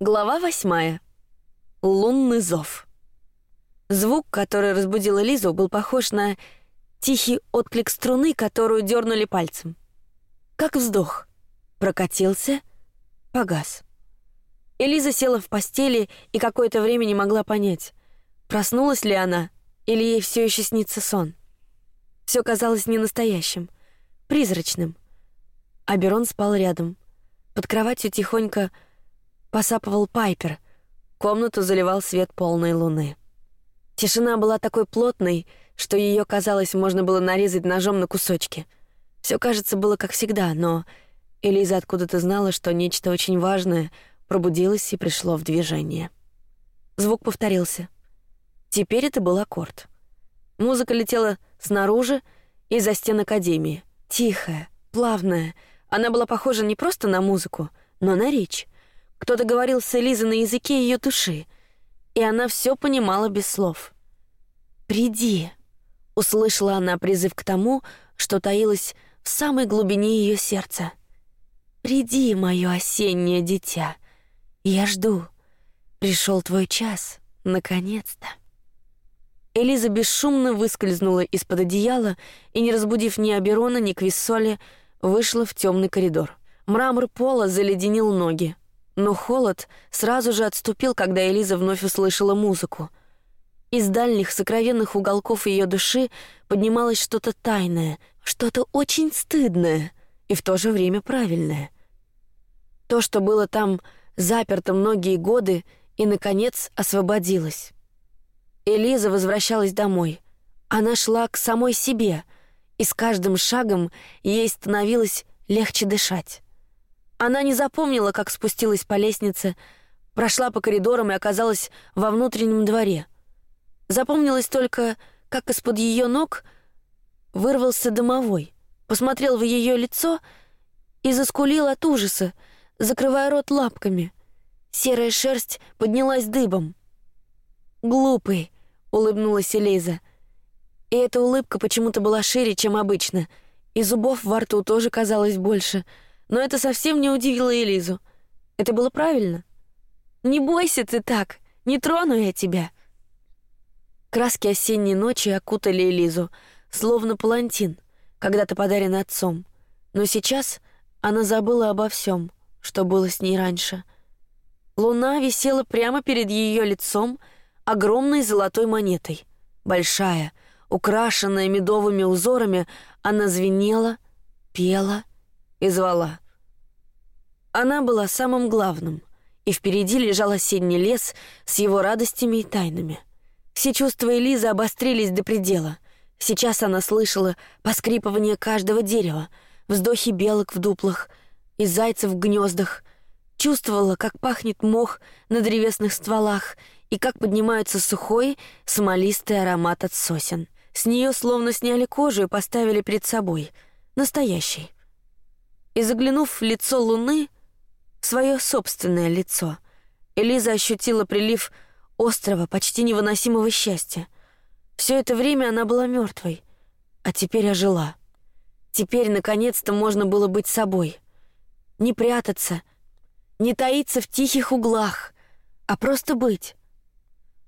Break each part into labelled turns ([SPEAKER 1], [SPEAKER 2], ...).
[SPEAKER 1] Глава восьмая. Лунный зов. Звук, который разбудил Элизу, был похож на тихий отклик струны, которую дернули пальцем. Как вздох. Прокатился, погас. Элиза села в постели и какое-то время не могла понять, проснулась ли она или ей все еще снится сон. Все казалось не настоящим, призрачным. А Берон спал рядом. Под кроватью тихонько посапывал Пайпер. Комнату заливал свет полной луны. Тишина была такой плотной, что ее казалось можно было нарезать ножом на кусочки. Все кажется было как всегда, но Элиза откуда-то знала, что нечто очень важное пробудилось и пришло в движение. Звук повторился. Теперь это был аккорд. Музыка летела снаружи и за стен академии, тихая, плавная. Она была похожа не просто на музыку, но на речь. Кто-то говорил с Элизой на языке ее души, и она все понимала без слов. Приди, услышала она призыв к тому, что таилось в самой глубине ее сердца. Приди, мое осеннее дитя, я жду. Пришел твой час, наконец-то. Элиза бесшумно выскользнула из-под одеяла и, не разбудив ни Аберона, ни Квиссоли, вышла в темный коридор. Мрамор пола заледенил ноги. Но холод сразу же отступил, когда Элиза вновь услышала музыку. Из дальних сокровенных уголков ее души поднималось что-то тайное, что-то очень стыдное и в то же время правильное. То, что было там заперто многие годы и наконец освободилось. Элиза возвращалась домой. Она шла к самой себе, и с каждым шагом ей становилось легче дышать. Она не запомнила, как спустилась по лестнице, прошла по коридорам и оказалась во внутреннем дворе. Запомнилось только, как из-под ее ног вырвался домовой, посмотрел в ее лицо и заскулил от ужаса, закрывая рот лапками. Серая шерсть поднялась дыбом. Глупый, улыбнулась Элиза. И эта улыбка почему-то была шире, чем обычно, и зубов во рту тоже казалось больше — но это совсем не удивило Элизу. Это было правильно. Не бойся ты так, не трону я тебя. Краски осенней ночи окутали Элизу, словно палантин, когда-то подаренный отцом. Но сейчас она забыла обо всем, что было с ней раньше. Луна висела прямо перед ее лицом, огромной золотой монетой, большая, украшенная медовыми узорами, она звенела, пела и звала. Она была самым главным, и впереди лежал осенний лес с его радостями и тайнами. Все чувства Элизы обострились до предела. Сейчас она слышала поскрипывание каждого дерева, вздохи белок в дуплах и зайцев в гнездах, чувствовала, как пахнет мох на древесных стволах и как поднимается сухой смолистый аромат от сосен. С нее словно сняли кожу и поставили перед собой, настоящий и заглянув в лицо Луны, свое собственное лицо, Элиза ощутила прилив острого, почти невыносимого счастья. Все это время она была мертвой, а теперь ожила. Теперь наконец-то можно было быть собой, не прятаться, не таиться в тихих углах, а просто быть.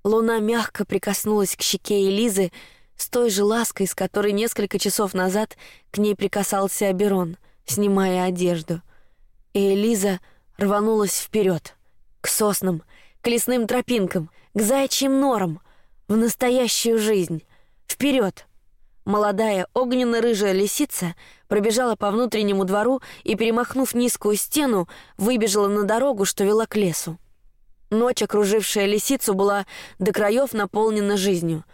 [SPEAKER 1] Луна мягко прикоснулась к щеке Элизы с той же лаской, с которой несколько часов назад к ней прикасался Аберон — снимая одежду. И Элиза рванулась вперед, к соснам, к лесным тропинкам, к заячьим норам, в настоящую жизнь, вперед. Молодая огненно-рыжая лисица пробежала по внутреннему двору и, перемахнув низкую стену, выбежала на дорогу, что вела к лесу. Ночь, окружившая лисицу, была до краев наполнена жизнью.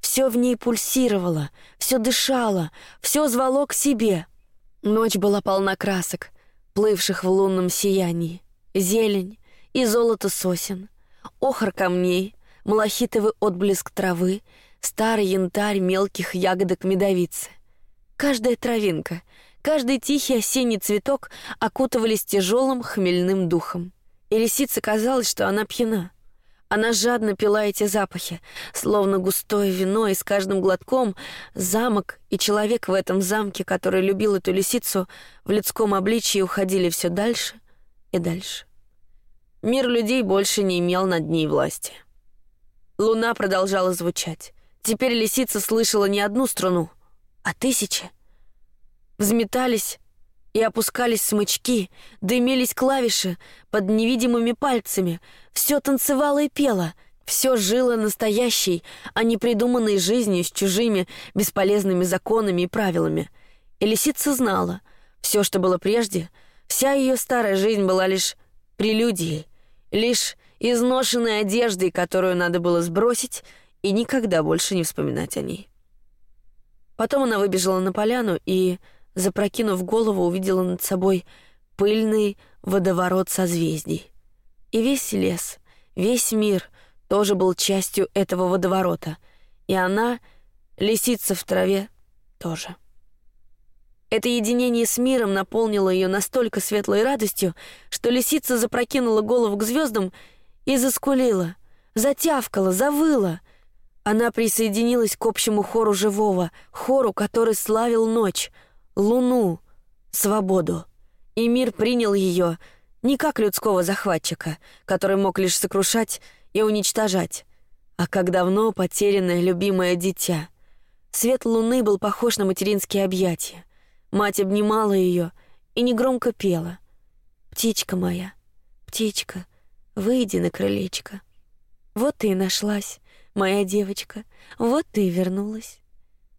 [SPEAKER 1] Все в ней пульсировало, все дышало, все звало к себе — Ночь была полна красок, плывших в лунном сиянии, зелень и золото сосен, охр камней, малахитовый отблеск травы, старый янтарь мелких ягодок медовицы. Каждая травинка, каждый тихий осенний цветок окутывались тяжелым хмельным духом. И лисице казалось, что она пьяна. Она жадно пила эти запахи, словно густое вино, и с каждым глотком замок и человек в этом замке, который любил эту лисицу, в людском обличии уходили все дальше и дальше. мир людей больше не имел над ней власти. Луна продолжала звучать. Теперь лисица слышала не одну струну, а тысячи. Взметались и опускались смычки, дымились клавиши под невидимыми пальцами. Все танцевало и пело, все жило настоящей, а не придуманной жизнью с чужими бесполезными законами и правилами. И лисица знала, все, что было прежде, вся ее старая жизнь была лишь прелюдией, лишь изношенной одеждой, которую надо было сбросить и никогда больше не вспоминать о ней. Потом она выбежала на поляну и запрокинув голову, увидела над собой пыльный водоворот созвездий. И весь лес, весь мир тоже был частью этого водоворота, и она, лисица в траве, тоже. Это единение с миром наполнило ее настолько светлой радостью, что лисица запрокинула голову к звездам и заскулила, затявкала, завыла. Она присоединилась к общему хору живого, хору, который славил ночь — луну, свободу. И мир принял ее не как людского захватчика, который мог лишь сокрушать и уничтожать, а как давно потерянное любимое дитя. Свет луны был похож на материнские объятия. Мать обнимала ее и негромко пела: "Птичка моя, птичка, выйди на крылечко. Вот ты и нашлась, моя девочка. Вот ты и вернулась".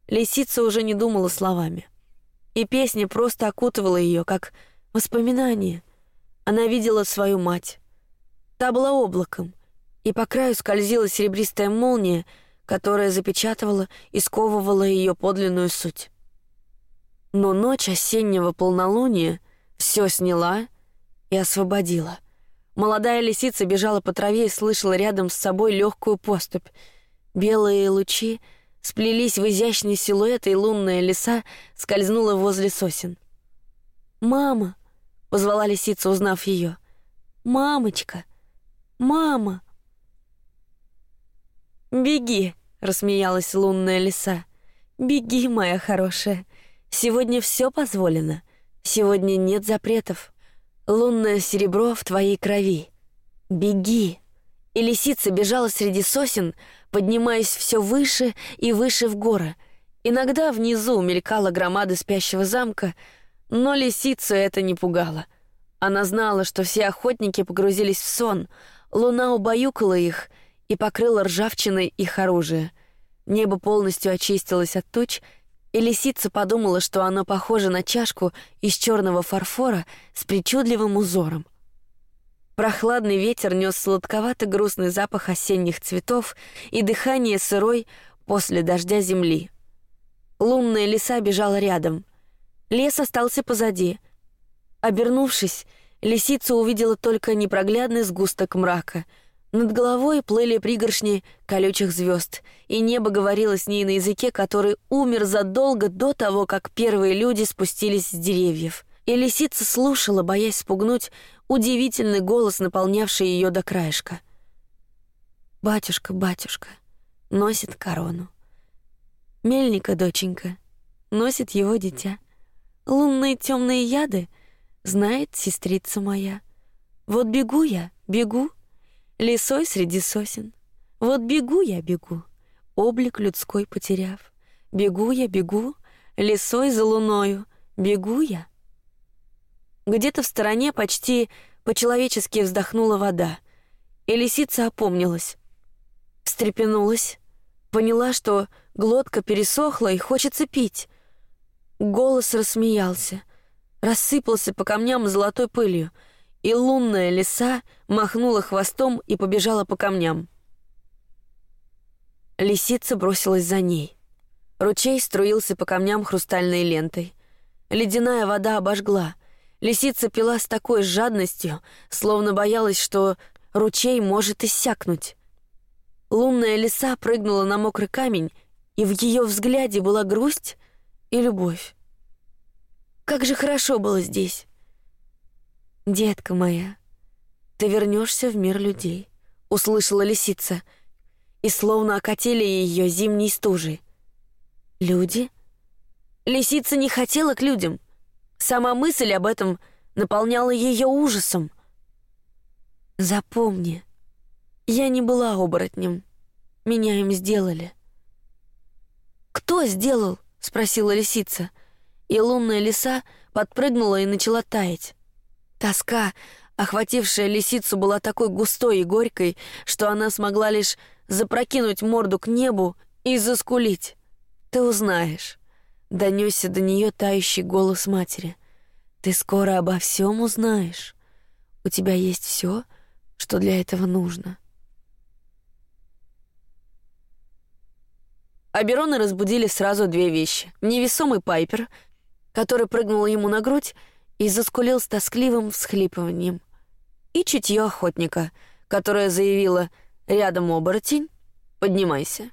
[SPEAKER 1] Лисица уже не думала словами и песня просто окутывала ее, как воспоминание. Она видела свою мать. Та была облаком, и по краю скользила серебристая молния, которая запечатывала и сковывала ее подлинную суть. Но ночь осеннего полнолуния все сняла и освободила. Молодая лисица бежала по траве и слышала рядом с собой легкую поступь. Белые лучи сплелись в изящный силуэт, и лунная лиса скользнула возле сосен. «Мама!» — позвала лисица, узнав ее. «Мамочка! Мама!» «Беги!» — рассмеялась лунная лиса. «Беги, моя хорошая. Сегодня все позволено. Сегодня нет запретов. Лунное серебро в твоей крови. Беги!» И лисица бежала среди сосен, поднимаясь все выше и выше в горы. Иногда внизу мелькала громада спящего замка, но лисицу это не пугало. Она знала, что все охотники погрузились в сон. Луна убаюкала их и покрыла ржавчиной их оружие. Небо полностью очистилось от туч, и лисица подумала, что оно похоже на чашку из черного фарфора с причудливым узором. Прохладный ветер нес сладковатый грустный запах осенних цветов и дыхание сырой после дождя земли. Лунная лиса бежала рядом. Лес остался позади. Обернувшись, лисица увидела только непроглядный сгусток мрака. Над головой плыли пригоршни колючих звезд, и небо говорило с ней на языке, который умер задолго до того, как первые люди спустились с деревьев. И лисица слушала, боясь спугнуть удивительный голос, наполнявший ее до краешка. Батюшка, батюшка, носит корону. Мельника, доченька, носит его дитя. Лунные темные яды знает сестрица моя. Вот бегу я, бегу, лесой среди сосен. Вот бегу я, бегу, облик людской потеряв. Бегу я, бегу, лесой за луною, бегу я, где-то в стороне почти по-человечески вздохнула вода, и лисица опомнилась, встрепенулась, поняла, что глотка пересохла и хочется пить. Голос рассмеялся, рассыпался по камням золотой пылью, и лунная лиса махнула хвостом и побежала по камням. Лисица бросилась за ней. Ручей струился по камням хрустальной лентой. Ледяная вода обожгла — Лисица пила с такой жадностью, словно боялась, что ручей может иссякнуть. Лунная лиса прыгнула на мокрый камень, и в ее взгляде была грусть и любовь. Как же хорошо было здесь, детка моя. Ты вернешься в мир людей, услышала лисица, и словно окатили ее зимней стужей. Люди? Лисица не хотела к людям. Сама мысль об этом наполняла ее ужасом. Запомни, я не была оборотнем. Меня им сделали. Кто сделал? спросила лисица, и лунная лиса подпрыгнула и начала таять. Тоска, охватившая лисицу, была такой густой и горькой, что она смогла лишь запрокинуть морду к небу и заскулить. Ты узнаешь. Донесся до нее тающий голос матери. Ты скоро обо всем узнаешь. У тебя есть все, что для этого нужно. Аберона разбудили сразу две вещи: невесомый Пайпер, который прыгнул ему на грудь и заскулил с тоскливым всхлипыванием, и чутье охотника, которое заявило: "Рядом оборотень, поднимайся".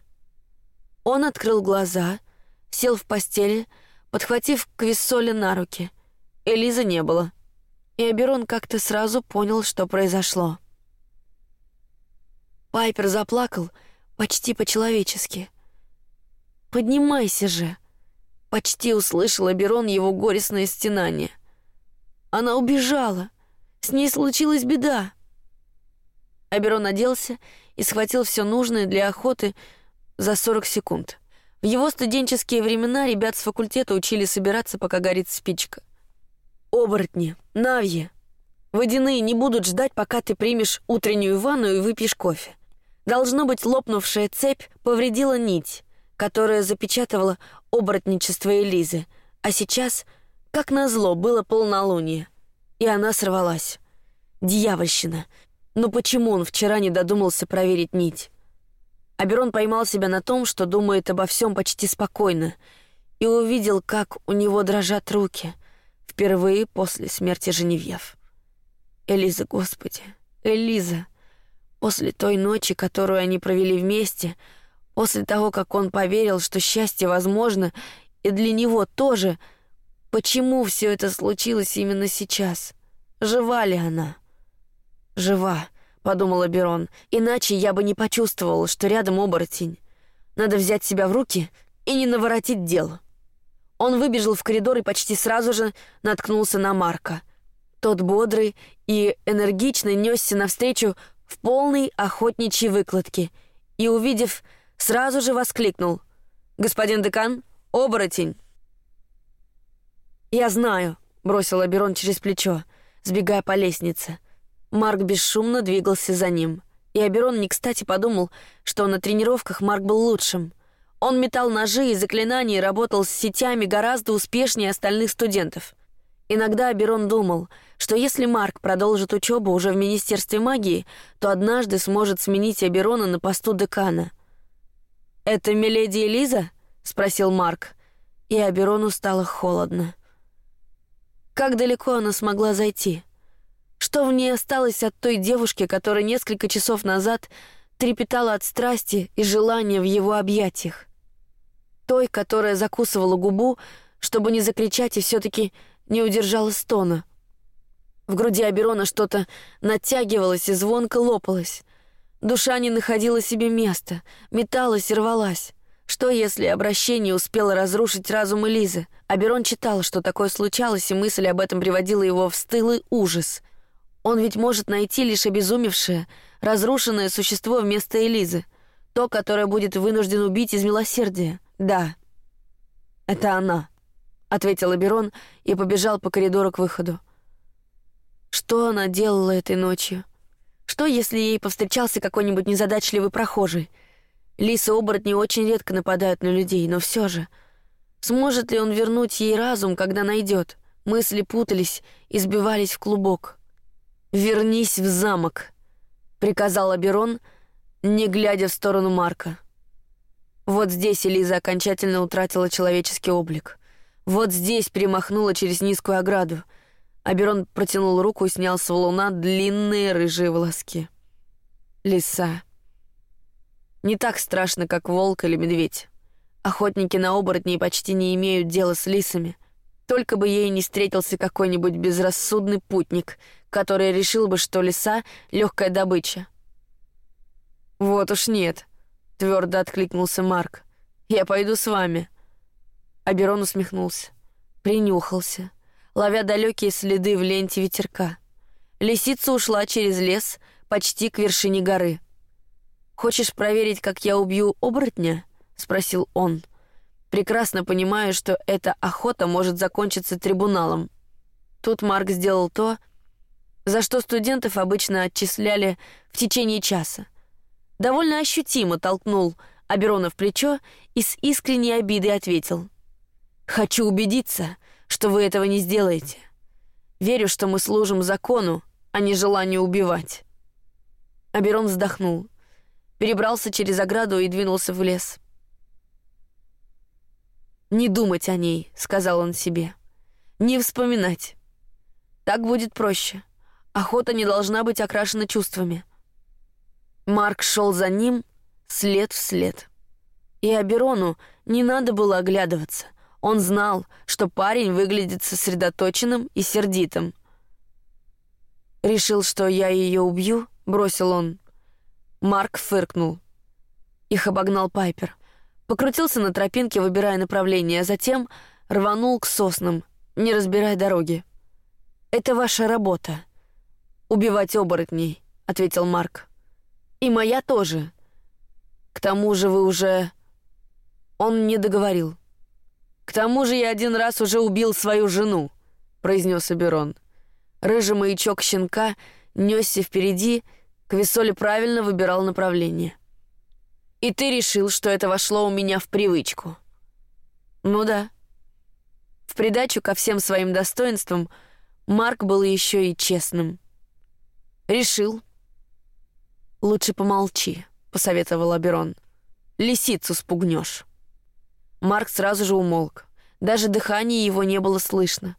[SPEAKER 1] Он открыл глаза, сел в постели, подхватив Квиссоли на руки. Элизы не было, и Аберон как-то сразу понял, что произошло. Пайпер заплакал почти по-человечески. Поднимайся же! Почти услышал Аберон его горестное стенание. Она убежала. С ней случилась беда. Аберон оделся и схватил все нужное для охоты за 40 секунд. В его студенческие времена ребят с факультета учили собираться, пока горит спичка. Оборотни, навьи, водяные не будут ждать, пока ты примешь утреннюю ванну и выпьешь кофе. Должно быть, лопнувшая цепь повредила нить, которая запечатывала оборотничество Элизы, а сейчас, как назло, было полнолуние, и она сорвалась. Дьявольщина. Но почему он вчера не додумался проверить нить? Аберон поймал себя на том, что думает обо всем почти спокойно, и увидел, как у него дрожат руки, впервые после смерти Женевьев. Элиза, Господи, Элиза. После той ночи, которую они провели вместе, после того, как он поверил, что счастье возможно, и для него тоже, почему все это случилось именно сейчас? Жива ли она? Жива подумала Берон. Иначе я бы не почувствовал, что рядом оборотень. Надо взять себя в руки и не наворотить дело. Он выбежал в коридор и почти сразу же наткнулся на Марка. Тот бодрый и энергичный несся навстречу в полной охотничьей выкладке и, увидев, сразу же воскликнул: "Господин декан, оборотень!" Я знаю, бросил Берон через плечо, сбегая по лестнице. Марк бесшумно двигался за ним, и Аберон не кстати подумал, что на тренировках Марк был лучшим. Он метал ножи и заклинания и работал с сетями гораздо успешнее остальных студентов. Иногда Аберон думал, что если Марк продолжит учебу уже в Министерстве магии, то однажды сможет сменить Аберона на посту декана. Это миледи Элиза? – спросил Марк, и Аберону стало холодно. Как далеко она смогла зайти? Что в ней осталось от той девушки, которая несколько часов назад трепетала от страсти и желания в его объятиях? Той, которая закусывала губу, чтобы не закричать и все-таки не удержала стона. В груди Аберона что-то натягивалось и звонко лопалось. Душа не находила себе места, металась и рвалась. Что если обращение успело разрушить разум Элизы? Аберон читал, что такое случалось, и мысль об этом приводила его в стылый ужас. Он ведь может найти лишь обезумевшее, разрушенное существо вместо Элизы, то, которое будет вынужден убить из милосердия. Да, это она, ответил Аберон и побежал по коридору к выходу. Что она делала этой ночью? Что, если ей повстречался какой-нибудь незадачливый прохожий? Лисы оборотни очень редко нападают на людей, но все же, сможет ли он вернуть ей разум, когда найдет? Мысли путались и сбивались в клубок. Вернись в замок, приказал Аберон, не глядя в сторону Марка. Вот здесь Элиза окончательно утратила человеческий облик. Вот здесь перемахнула через низкую ограду. Аберон протянул руку и снял с валуна длинные рыжие волоски. Лиса. Не так страшно, как волк или медведь. Охотники на оборотней почти не имеют дела с лисами. Только бы ей не встретился какой-нибудь безрассудный путник, который решил бы, что лиса — легкая добыча. Вот уж нет, твердо откликнулся Марк. Я пойду с вами. Аберон усмехнулся, принюхался, ловя далекие следы в ленте ветерка. Лисица ушла через лес почти к вершине горы. «Хочешь проверить, как я убью оборотня?» — спросил он. Прекрасно понимаю, что эта охота может закончиться трибуналом. Тут Марк сделал то, за что студентов обычно отчисляли в течение часа. Довольно ощутимо толкнул Аберона в плечо и с искренней обидой ответил. «Хочу убедиться, что вы этого не сделаете. Верю, что мы служим закону, а не желанию убивать». Аберон вздохнул, перебрался через ограду и двинулся в лес. «Не думать о ней», — сказал он себе. «Не вспоминать. Так будет проще. Охота не должна быть окрашена чувствами». Марк шел за ним след в след. И Аберону не надо было оглядываться. Он знал, что парень выглядит сосредоточенным и сердитым. «Решил, что я ее убью?» — бросил он. Марк фыркнул. Их обогнал Пайпер. Покрутился на тропинке, выбирая направление, а затем рванул к соснам, не разбирая дороги. «Это ваша работа. Убивать оборотней», — ответил Марк. «И моя тоже. К тому же вы уже...» Он не договорил. «К тому же я один раз уже убил свою жену», — произнес Аберон. Рыжий маячок щенка несся впереди, Квисоли правильно выбирал направление. И ты решил, что это вошло у меня в привычку. Ну да. В придачу ко всем своим достоинствам Марк был еще и честным. Решил. Лучше помолчи, посоветовал Аберон. Лисицу спугнешь. Марк сразу же умолк. Даже дыхание его не было слышно.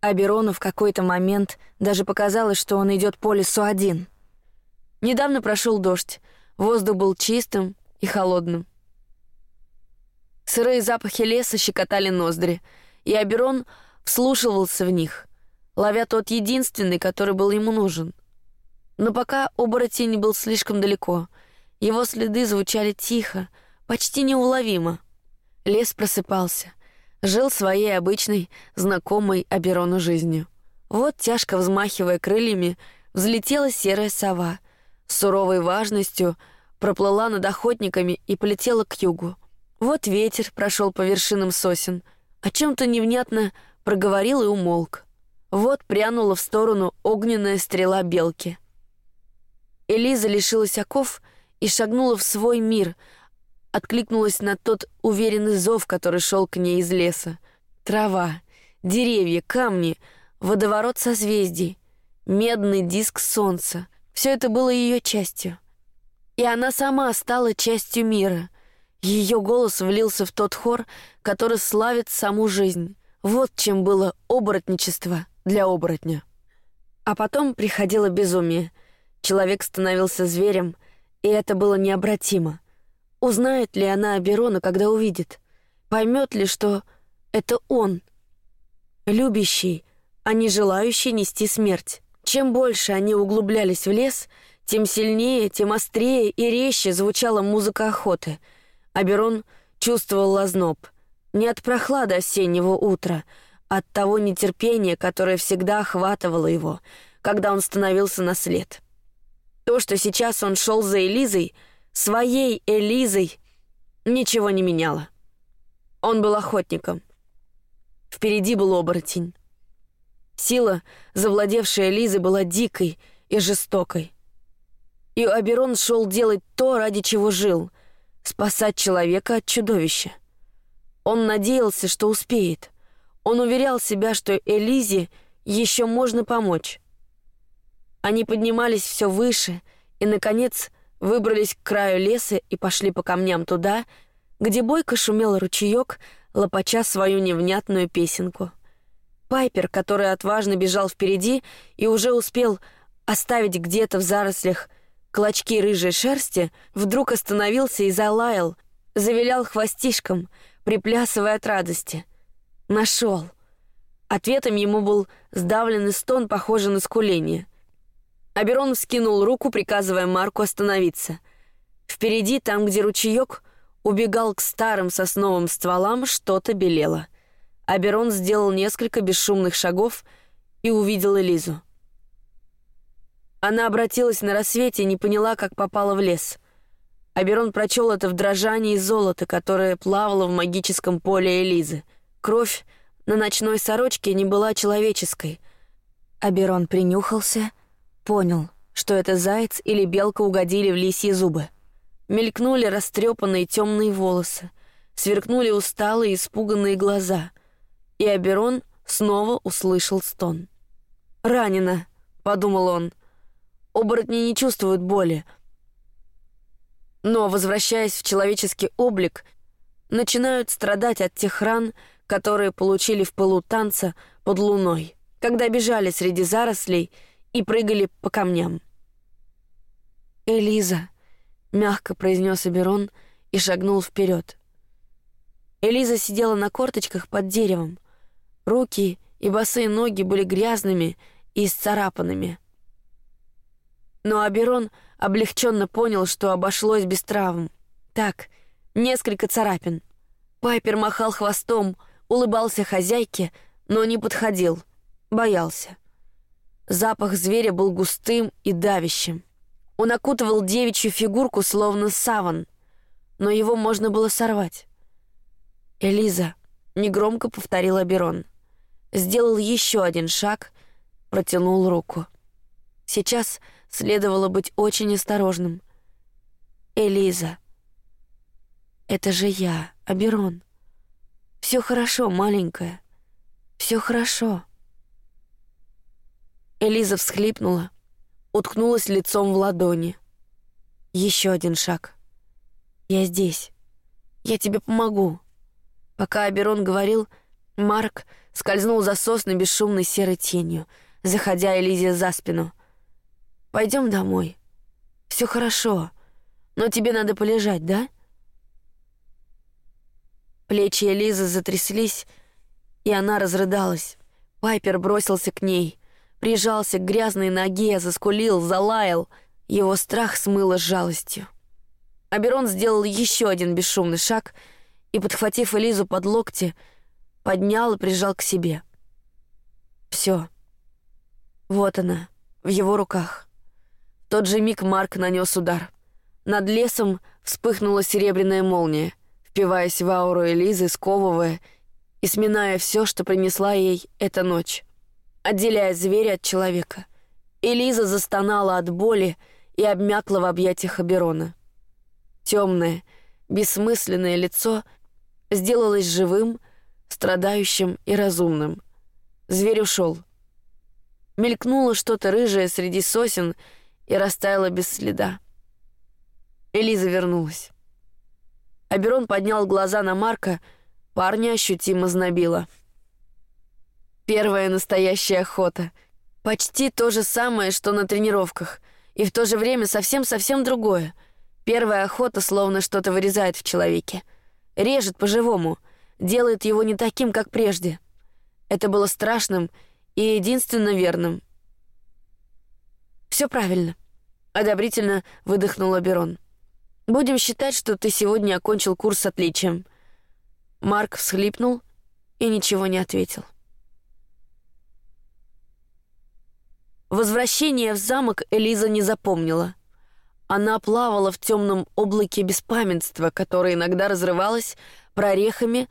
[SPEAKER 1] Аберону в какой-то момент даже показалось, что он идет по лесу один. Недавно прошел дождь. Воздух был чистым, и холодным. Сырые запахи леса щекотали ноздри, и Аберон вслушивался в них, ловя тот единственный, который был ему нужен. Но пока оборотень был слишком далеко, его следы звучали тихо, почти неуловимо. Лес просыпался, жил своей обычной, знакомой Аберону жизнью. Вот, тяжко взмахивая крыльями, взлетела серая сова, с суровой важностью — проплыла над охотниками и полетела к югу. Вот ветер прошел по вершинам сосен, о чем-то невнятно проговорил и умолк. Вот прянула в сторону огненная стрела белки. Элиза лишилась оков и шагнула в свой мир, откликнулась на тот уверенный зов, который шел к ней из леса. Трава, деревья, камни, водоворот созвездий, медный диск солнца — все это было ее частью. И она сама стала частью мира. Ее голос влился в тот хор, который славит саму жизнь. Вот чем было оборотничество для оборотня. А потом приходило безумие. Человек становился зверем, и это было необратимо. Узнает ли она Аберона, когда увидит? Поймет ли, что это он, любящий, а не желающий нести смерть? Чем больше они углублялись в лес, тем сильнее, тем острее и резче звучала музыка охоты. Аберон чувствовал лазноб. Не от прохлады осеннего утра, а от того нетерпения, которое всегда охватывало его, когда он становился на след. То, что сейчас он шел за Элизой, своей Элизой, ничего не меняло. Он был охотником. Впереди был оборотень. Сила, завладевшая Лизой, была дикой и жестокой. И Аберон шел делать то, ради чего жил — спасать человека от чудовища. Он надеялся, что успеет. Он уверял себя, что Элизе еще можно помочь. Они поднимались все выше и, наконец, выбрались к краю леса и пошли по камням туда, где бойко шумел ручеек, лопача свою невнятную песенку. Пайпер, который отважно бежал впереди и уже успел оставить где-то в зарослях клочки рыжей шерсти, вдруг остановился и залаял, завилял хвостишком, приплясывая от радости. Нашел. Ответом ему был сдавленный стон, похожий на скуление. Аберон вскинул руку, приказывая Марку остановиться. Впереди, там, где ручеек, убегал к старым сосновым стволам, что-то белело. Аберон сделал несколько бесшумных шагов и увидел Элизу. Она обратилась на рассвете и не поняла, как попала в лес. Аберон прочел это в дрожании золота, которое плавало в магическом поле Элизы. Кровь на ночной сорочке не была человеческой. Аберон принюхался, понял, что это заяц или белка угодили в лисьи зубы. Мелькнули растрепанные темные волосы, сверкнули усталые испуганные глаза, и Аберон снова услышал стон. «Ранена», — подумал он, — Оборотни не чувствуют боли. Но, возвращаясь в человеческий облик, начинают страдать от тех ран, которые получили в пылу танца под луной, когда бежали среди зарослей и прыгали по камням. «Элиза», — мягко произнес Аберон и шагнул вперед. Элиза сидела на корточках под деревом. Руки и босые ноги были грязными и исцарапанными — но Аберон облегченно понял, что обошлось без травм. Так, несколько царапин. Пайпер махал хвостом, улыбался хозяйке, но не подходил, боялся. Запах зверя был густым и давящим. Он окутывал девичью фигурку, словно саван, но его можно было сорвать. «Элиза», — негромко повторил Аберон. Сделал еще один шаг, протянул руку. Сейчас Следовало быть очень осторожным. Элиза. Это же я, Аберон. Все хорошо, маленькая. Все хорошо. Элиза всхлипнула, уткнулась лицом в ладони. Еще один шаг. Я здесь. Я тебе помогу. Пока Аберон говорил, Марк скользнул за сосны бесшумной серой тенью, заходя Элизе за спину — Пойдем домой. Все хорошо, но тебе надо полежать, да? Плечи Элизы затряслись, и она разрыдалась. Пайпер бросился к ней, прижался к грязной ноге, заскулил, залаял. Его страх смыло жалостью. Аберон сделал еще один бесшумный шаг и, подхватив Элизу под локти, поднял и прижал к себе. Все. Вот она, в его руках тот же миг Марк нанес удар. Над лесом вспыхнула серебряная молния, впиваясь в ауру Элизы, сковывая и сминая все, что принесла ей эта ночь, отделяя зверя от человека. Элиза застонала от боли и обмякла в объятиях Аберона. Темное, бессмысленное лицо сделалось живым, страдающим и разумным. Зверь ушел. Мелькнуло что-то рыжее среди сосен — и растаяла без следа. Элиза вернулась. Аберон поднял глаза на Марка, парня ощутимо знобило. Первая настоящая охота. Почти то же самое, что на тренировках, и в то же время совсем-совсем другое. Первая охота словно что-то вырезает в человеке. Режет по-живому, делает его не таким, как прежде. Это было страшным и единственно верным. Все правильно. Одобрительно выдохнул Берон. Будем считать, что ты сегодня окончил курс с отличием. Марк всхлипнул и ничего не ответил. Возвращение в замок Элиза не запомнила. Она плавала в темном облаке беспамятства, которое иногда разрывалось прорехами,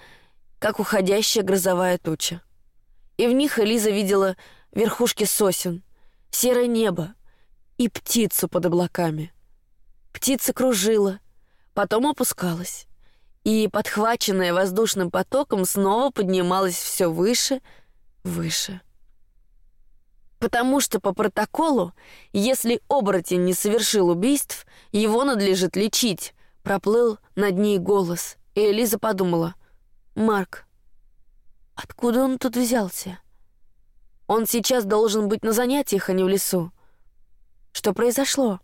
[SPEAKER 1] как уходящая грозовая туча. И в них Элиза видела верхушки сосен, серое небо, и птицу под облаками. Птица кружила, потом опускалась, и, подхваченная воздушным потоком, снова поднималась все выше, выше. Потому что по протоколу, если оборотень не совершил убийств, его надлежит лечить, проплыл над ней голос, и Элиза подумала, «Марк, откуда он тут взялся? Он сейчас должен быть на занятиях, а не в лесу. Что произошло?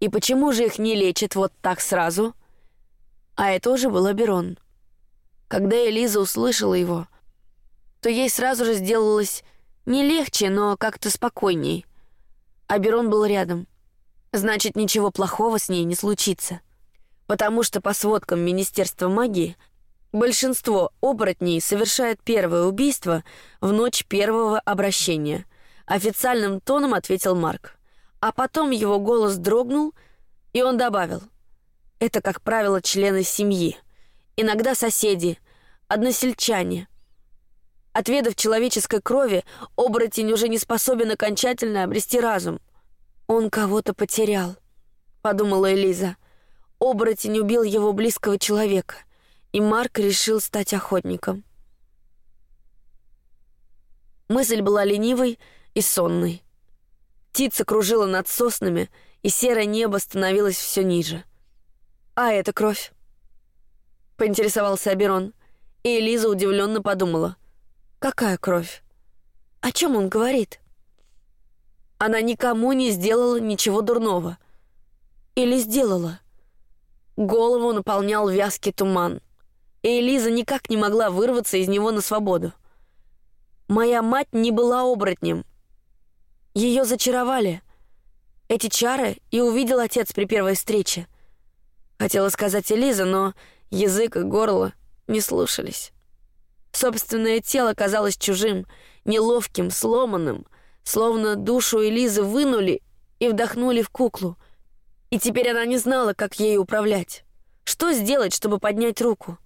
[SPEAKER 1] И почему же их не лечат вот так сразу? А это уже был Аберон. Когда Элиза услышала его, то ей сразу же сделалось не легче, но как-то спокойней. Аберон был рядом. Значит, ничего плохого с ней не случится. Потому что по сводкам Министерства магии большинство оборотней совершает первое убийство в ночь первого обращения — официальным тоном ответил Марк. А потом его голос дрогнул, и он добавил: "Это, как правило, члены семьи, иногда соседи, односельчане. Отведав человеческой крови, оборотень уже не способен окончательно обрести разум. Он кого-то потерял, подумала Элиза. Оборотень убил его близкого человека, и Марк решил стать охотником. Мысль была ленивой и сонной. Птица кружила над соснами, и серое небо становилось все ниже. А это кровь? Поинтересовался Аберон, и Элиза удивленно подумала: какая кровь? О чем он говорит? Она никому не сделала ничего дурного. Или сделала? Голову наполнял вязкий туман, и Элиза никак не могла вырваться из него на свободу. Моя мать не была оборотнем. Ее зачаровали. Эти чары и увидел отец при первой встрече. Хотела сказать Элиза, но язык и горло не слушались. Собственное тело казалось чужим, неловким, сломанным, словно душу Элизы вынули и вдохнули в куклу — и теперь она не знала, как ею управлять. Что сделать, чтобы поднять руку?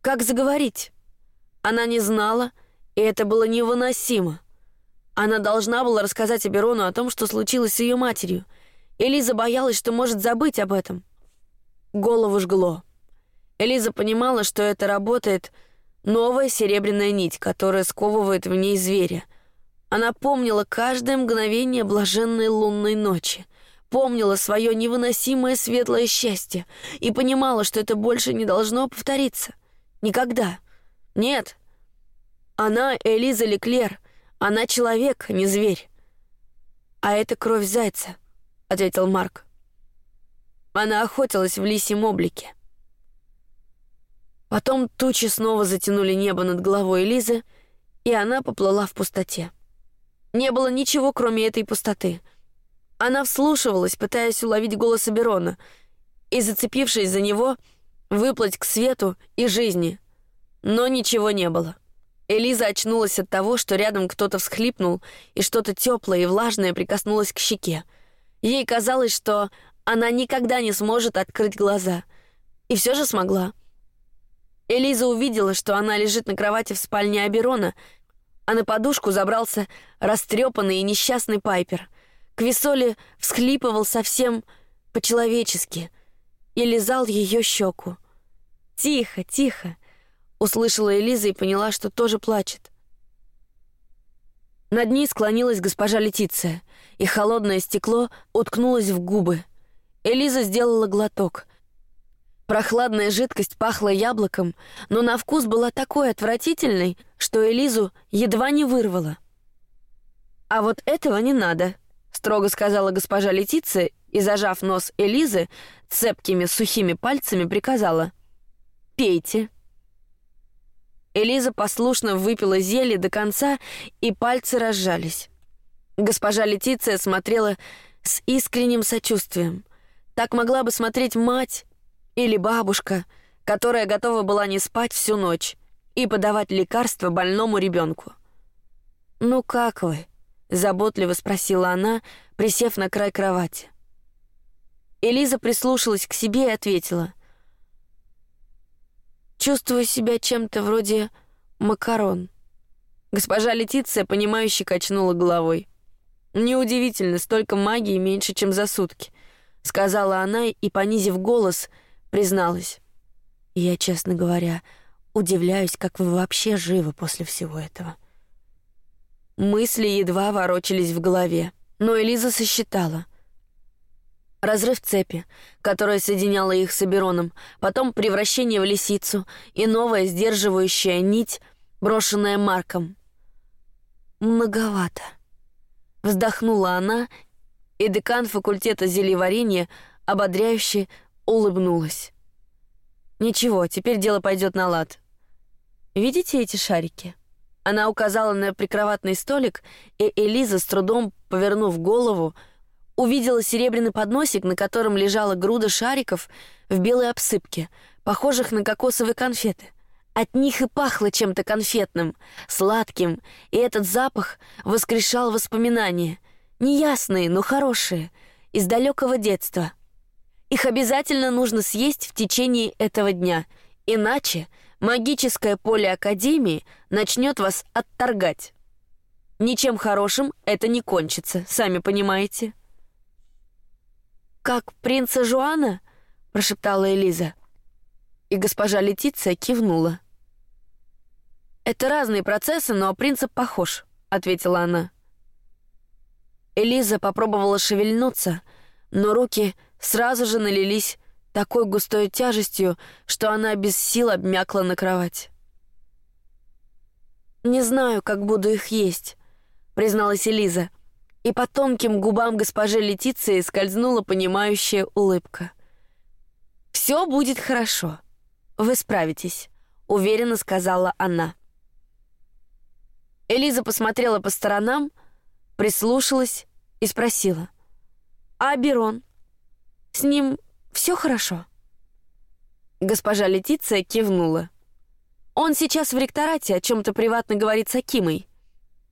[SPEAKER 1] Как заговорить? Она не знала, и это было невыносимо. Она должна была рассказать Аберону о том, что случилось с ее матерью. Элиза боялась, что может забыть об этом. Голову жгло. Элиза понимала, что это работает новая серебряная нить, которая сковывает в ней зверя. Она помнила каждое мгновение блаженной лунной ночи — помнила свое невыносимое светлое счастье и понимала, что это больше не должно повториться. Никогда. Нет. Она Элиза Леклер. Она человек, не зверь. А это кровь зайца, ответил Марк. Она охотилась в лисьем облике. Потом тучи снова затянули небо над головой Элизы, и она поплыла в пустоте. Не было ничего, кроме этой пустоты — она вслушивалась, пытаясь уловить голос Аберона, и, зацепившись за него, выплыть к свету и жизни. Но ничего не было. Элиза очнулась от того, что рядом кто-то всхлипнул, и что-то теплое и влажное прикоснулось к щеке. Ей казалось, что она никогда не сможет открыть глаза. И все же смогла. Элиза увидела, что она лежит на кровати в спальне Аберона, а на подушку забрался растрепанный и несчастный Пайпер — Квисоли всхлипывал совсем по-человечески и лизал ее щеку. Тихо, тихо, услышала Элиза и поняла, что тоже плачет. Над ней склонилась госпожа Летиция, и холодное стекло уткнулось в губы. Элиза сделала глоток. Прохладная жидкость пахла яблоком, но на вкус была такой отвратительной, что Элизу едва не вырвала. А вот этого не надо, строго сказала госпожа Летиция и, зажав нос Элизы, цепкими сухими пальцами приказала: "Пейте". Элиза послушно выпила зелье до конца, и пальцы разжались. Госпожа Летиция смотрела с искренним сочувствием. Так могла бы смотреть мать или бабушка, которая готова была не спать всю ночь и подавать лекарства больному ребенку. Ну как вы? заботливо спросила она, присев на край кровати. Элиза прислушалась к себе и ответила: "Чувствую себя чем-то вроде макарон". Госпожа Летиция, понимающе качнула головой. Неудивительно, столько магии меньше, чем за сутки, сказала она и, понизив голос, призналась: "Я, честно говоря, удивляюсь, как вы вообще живы после всего этого". Мысли едва ворочались в голове, но Элиза сосчитала. Разрыв цепи, которая соединяла их с Абероном, потом превращение в лисицу и новая сдерживающая нить, брошенная Марком. Многовато. Вздохнула она, и декан факультета зельеварения ободряюще улыбнулась. Ничего, теперь дело пойдет на лад. Видите эти шарики? Она указала на прикроватный столик, и Элиза, с трудом повернув голову, увидела серебряный подносик, на котором лежала груда шариков в белой обсыпке, похожих на кокосовые конфеты. От них и пахло чем-то конфетным, сладким, и этот запах воскрешал воспоминания, неясные, но хорошие, из далекого детства. Их обязательно нужно съесть в течение этого дня, иначе магическое поле Академии начнет вас отторгать. Ничем хорошим это не кончится, сами понимаете. Как принца Жуана, прошептала Элиза, и госпожа Летиция кивнула. Это разные процессы, но принцип похож, ответила она. Элиза попробовала шевельнуться, но руки сразу же налились такой густой тяжестью, что она без сил обмякла на кровать. Не знаю, как буду их есть, призналась Элиза, и по тонким губам госпожи Летиции скользнула понимающая улыбка. Все будет хорошо, вы справитесь, уверенно сказала она. Элиза посмотрела по сторонам, прислушалась и спросила: "А Берон? С ним все хорошо?" Госпожа Летиция кивнула. Он сейчас в ректорате о чем-то приватно говорит с Акимой.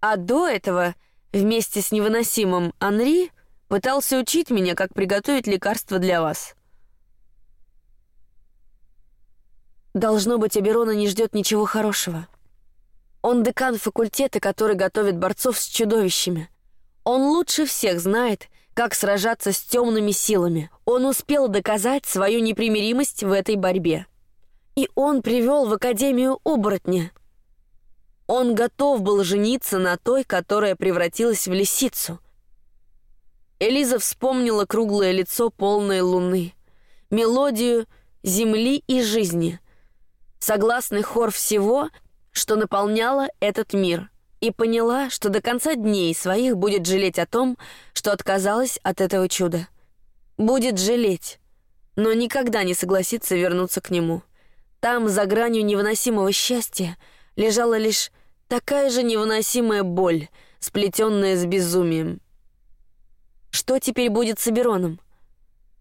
[SPEAKER 1] А до этого вместе с невыносимым Анри пытался учить меня, как приготовить лекарство для вас. Должно быть, Аберона не ждет ничего хорошего. Он декан факультета, который готовит борцов с чудовищами. Он лучше всех знает, как сражаться с темными силами. Он успел доказать свою непримиримость в этой борьбе. И он привел в Академию оборотня — он готов был жениться на той, которая превратилась в лисицу. Элиза вспомнила круглое лицо полной луны, мелодию земли и жизни, согласный хор всего, что наполняло этот мир, и поняла, что до конца дней своих будет жалеть о том, что отказалась от этого чуда. Будет жалеть, но никогда не согласится вернуться к нему. Там, за гранью невыносимого счастья, лежала лишь такая же невыносимая боль, сплетенная с безумием. Что теперь будет с Абероном?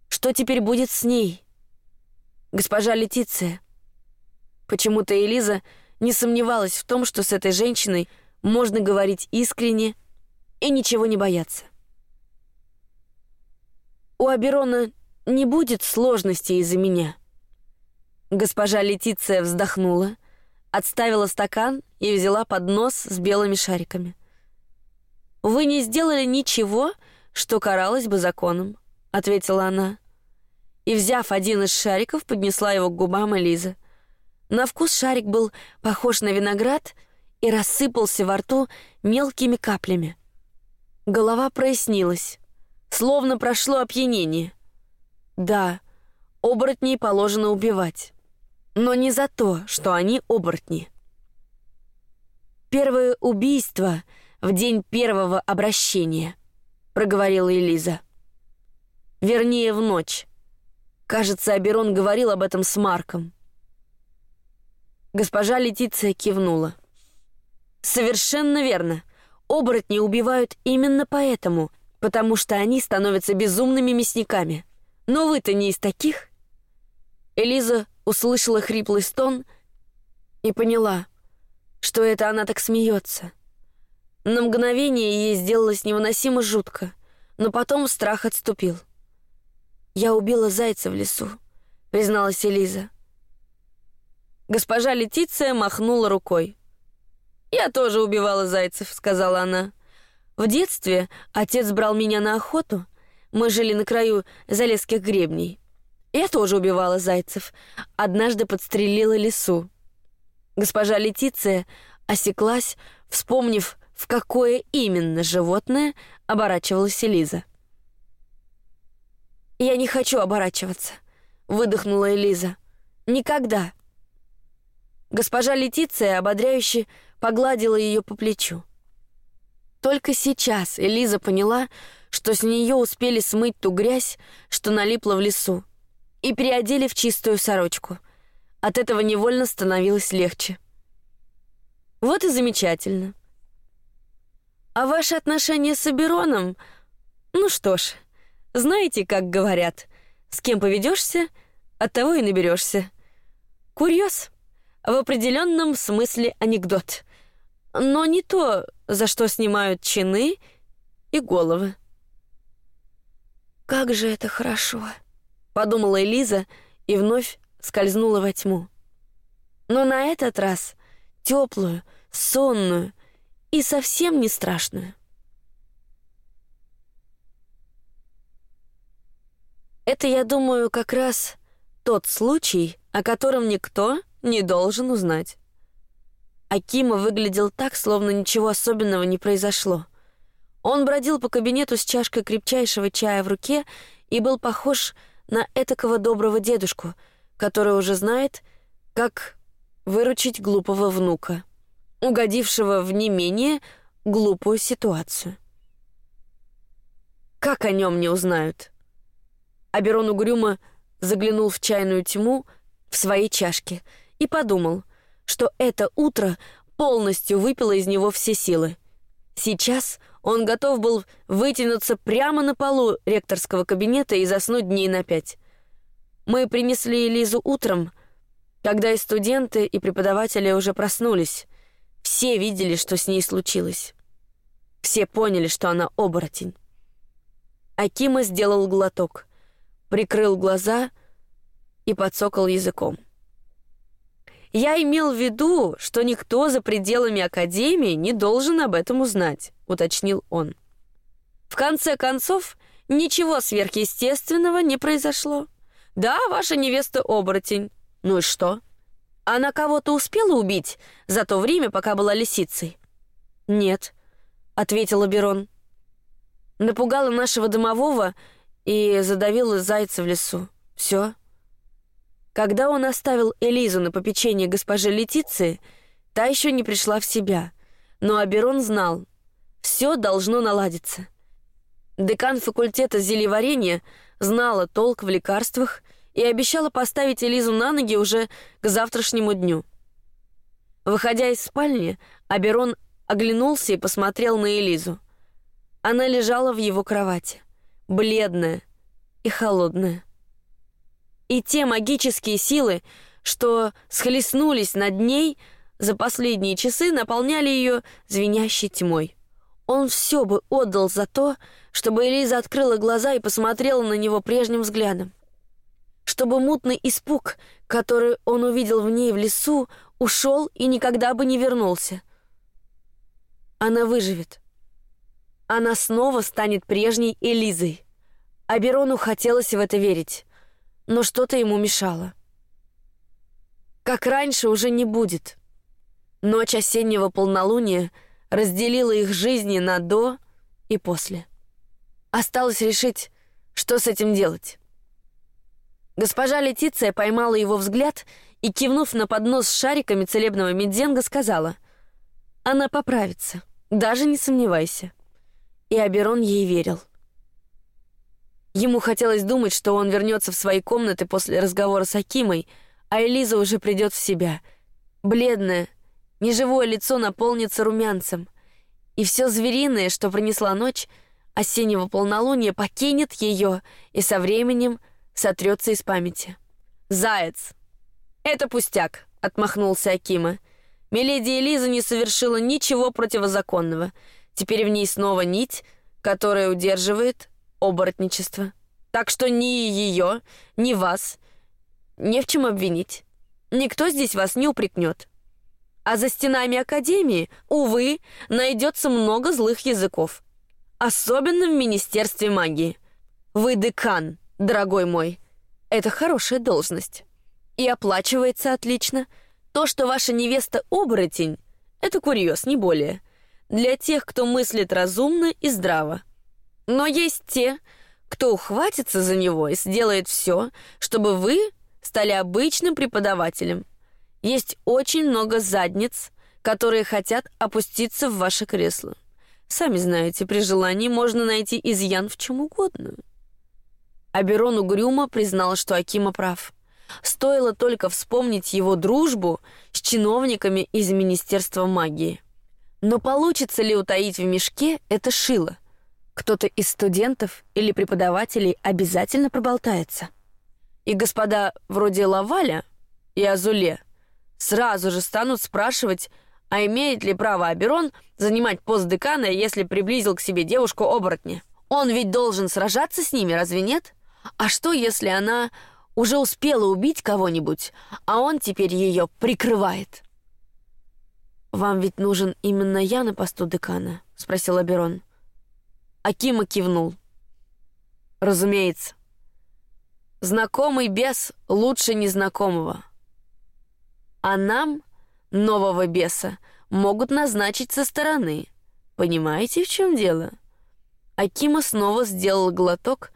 [SPEAKER 1] Что теперь будет с ней? Госпожа Летиция. Почему-то Элиза не сомневалась в том, что с этой женщиной можно говорить искренне и ничего не бояться. У Аберона не будет сложностей из-за меня. Госпожа Летиция вздохнула, отставила стакан и взяла поднос с белыми шариками. Вы не сделали ничего, что каралось бы законом, ответила она. И взяв один из шариков, поднесла его к губам Элизы. На вкус шарик был похож на виноград и рассыпался во рту мелкими каплями. Голова прояснилась, словно прошло опьянение. Да, оборотней положено убивать но не за то, что они оборотни. Первое убийство в день первого обращения, проговорила Элиза. Вернее, в ночь. Кажется, Аберон говорил об этом с Марком. Госпожа Летиция кивнула. Совершенно верно. Оборотни убивают именно поэтому, потому что они становятся безумными мясниками. Но вы-то не из таких. Элиза услышала хриплый стон и поняла, что это она так смеется. На мгновение ей сделалось невыносимо жутко, но потом страх отступил. Я убила зайца в лесу, призналась Элиза. Госпожа Летиция махнула рукой. Я тоже убивала зайцев, сказала она. В детстве отец брал меня на охоту. Мы жили на краю залесских гребней. Я тоже убивала зайцев. Однажды подстрелила лису. Госпожа Летиция осеклась, вспомнив, в какое именно животное оборачивалась Элиза. Я не хочу оборачиваться, выдохнула Элиза. Никогда. Госпожа Летиция ободряюще погладила ее по плечу. Только сейчас Элиза поняла, что с нее успели смыть ту грязь, что налипла в лесу и переодели в чистую сорочку. От этого невольно становилось легче. Вот и замечательно. А ваши отношения с Абероном? Ну что ж, знаете, как говорят, с кем поведешься, от того и наберешься. Курьез. в определенном смысле анекдот, но не то, за что снимают чины и головы. Как же это хорошо, подумала Элиза и вновь скользнула во тьму. Но на этот раз теплую, сонную и совсем не страшную. Это, я думаю, как раз тот случай, о котором никто не должен узнать. Акима выглядел так, словно ничего особенного не произошло. Он бродил по кабинету с чашкой крепчайшего чая в руке и был похож на этакого доброго дедушку, который уже знает, как выручить глупого внука, угодившего в не менее глупую ситуацию. Как о нем не узнают? Аберон угрюмо заглянул в чайную тьму в своей чашке и подумал, что это утро полностью выпило из него все силы. Сейчас он готов был вытянуться прямо на полу ректорского кабинета и заснуть дней на пять. Мы принесли Лизу утром, когда и студенты, и преподаватели уже проснулись. Все видели, что с ней случилось. Все поняли, что она оборотень. Акима сделал глоток, прикрыл глаза и подсокал языком. Я имел в виду, что никто за пределами академии не должен об этом узнать, уточнил он. В конце концов, ничего сверхъестественного не произошло. Да, ваша невеста оборотень. Ну и что? Она кого-то успела убить за то время, пока была лисицей? Нет, ответила Берон. Напугала нашего домового и задавила зайца в лесу. Все. Когда он оставил Элизу на попечение госпожи Летиции, та еще не пришла в себя, но Аберон знал, все должно наладиться. Декан факультета зельеварения знала толк в лекарствах и обещала поставить Элизу на ноги уже к завтрашнему дню. Выходя из спальни, Аберон оглянулся и посмотрел на Элизу. Она лежала в его кровати, бледная и холодная и те магические силы, что схлестнулись над ней за последние часы, наполняли ее звенящей тьмой. Он все бы отдал за то, чтобы Элиза открыла глаза и посмотрела на него прежним взглядом. Чтобы мутный испуг, который он увидел в ней в лесу, ушел и никогда бы не вернулся. Она выживет. Она снова станет прежней Элизой. Аберону хотелось в это верить но что-то ему мешало. Как раньше уже не будет. Ночь осеннего полнолуния разделила их жизни на до и после. Осталось решить, что с этим делать. Госпожа Летиция поймала его взгляд и, кивнув на поднос с шариками целебного медзенга, сказала: "Она поправится, даже не сомневайся". И Аберон ей верил. Ему хотелось думать, что он вернется в свои комнаты после разговора с Акимой, а Элиза уже придет в себя. Бледное, неживое лицо наполнится румянцем, и все звериное, что принесла ночь осеннего полнолуния, покинет ее и со временем сотрется из памяти. Заяц. Это пустяк, отмахнулся Акима. Миледи Элиза не совершила ничего противозаконного. Теперь в ней снова нить, которая удерживает оборотничество. Так что ни ее, ни вас не в чем обвинить. Никто здесь вас не упрекнет. А за стенами академии, увы, найдется много злых языков, особенно в министерстве магии. Вы декан, дорогой мой. Это хорошая должность и оплачивается отлично. То, что ваша невеста оборотень, это курьез, не более. Для тех, кто мыслит разумно и здраво. Но есть те, кто ухватится за него и сделает все, чтобы вы стали обычным преподавателем. Есть очень много задниц, которые хотят опуститься в ваше кресло. Сами знаете, при желании можно найти изъян в чем угодно. Аберон угрюмо признал, что Акима прав. Стоило только вспомнить его дружбу с чиновниками из Министерства магии. Но получится ли утаить в мешке это шило? Кто-то из студентов или преподавателей обязательно проболтается. И господа вроде Лаваля и Азуле сразу же станут спрашивать, а имеет ли право Аберон занимать пост декана, если приблизил к себе девушку-оборотня. Он ведь должен сражаться с ними, разве нет? А что, если она уже успела убить кого-нибудь, а он теперь ее прикрывает? «Вам ведь нужен именно я на посту декана?» — спросил Аберон. Акима кивнул. «Разумеется. Знакомый бес лучше незнакомого. А нам, нового беса, могут назначить со стороны. Понимаете, в чем дело?» Акима снова сделал глоток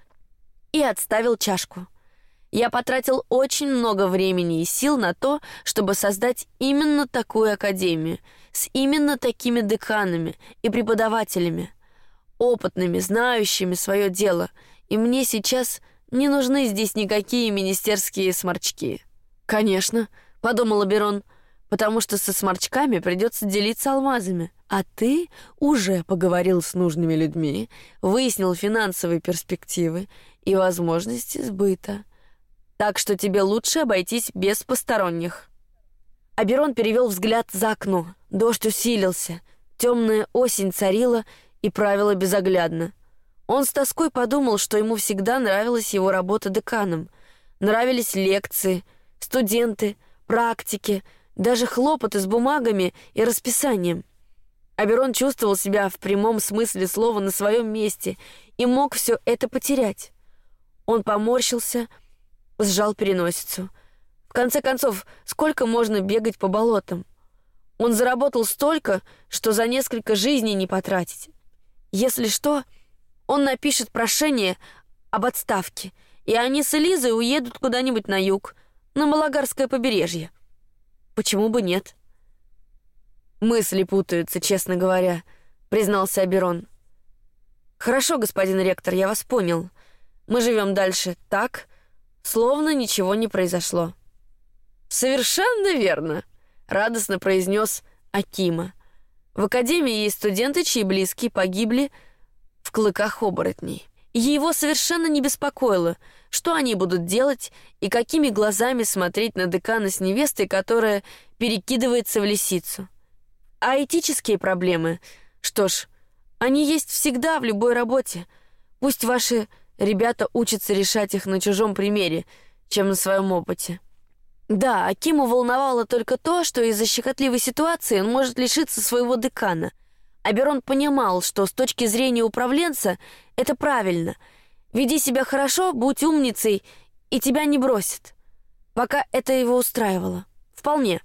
[SPEAKER 1] и отставил чашку. Я потратил очень много времени и сил на то, чтобы создать именно такую академию с именно такими деканами и преподавателями, опытными, знающими свое дело, и мне сейчас не нужны здесь никакие министерские сморчки. Конечно, подумал Берон, потому что со сморчками придется делиться алмазами. А ты уже поговорил с нужными людьми, выяснил финансовые перспективы и возможности сбыта. Так что тебе лучше обойтись без посторонних. Аберон перевел взгляд за окно. Дождь усилился, темная осень царила и правила безоглядно. Он с тоской подумал, что ему всегда нравилась его работа деканом. Нравились лекции, студенты, практики, даже хлопоты с бумагами и расписанием. Аберон чувствовал себя в прямом смысле слова на своем месте и мог все это потерять. Он поморщился, сжал переносицу. В конце концов, сколько можно бегать по болотам? Он заработал столько, что за несколько жизней не потратить. Если что, он напишет прошение об отставке, и они с Элизой уедут куда-нибудь на юг, на Малагарское побережье. Почему бы нет? Мысли путаются, честно говоря, признался Аберон. Хорошо, господин ректор, я вас понял. Мы живем дальше так, словно ничего не произошло. Совершенно верно, радостно произнес Акима. В академии есть студенты, чьи близкие погибли в клыках оборотней. Его совершенно не беспокоило, что они будут делать и какими глазами смотреть на декана с невестой, которая перекидывается в лисицу. А этические проблемы, что ж, они есть всегда в любой работе. Пусть ваши ребята учатся решать их на чужом примере, чем на своем опыте. Да, Акиму волновало только то, что из-за щекотливой ситуации он может лишиться своего декана. Аберон понимал, что с точки зрения управленца это правильно. Веди себя хорошо, будь умницей, и тебя не бросят. Пока это его устраивало. Вполне.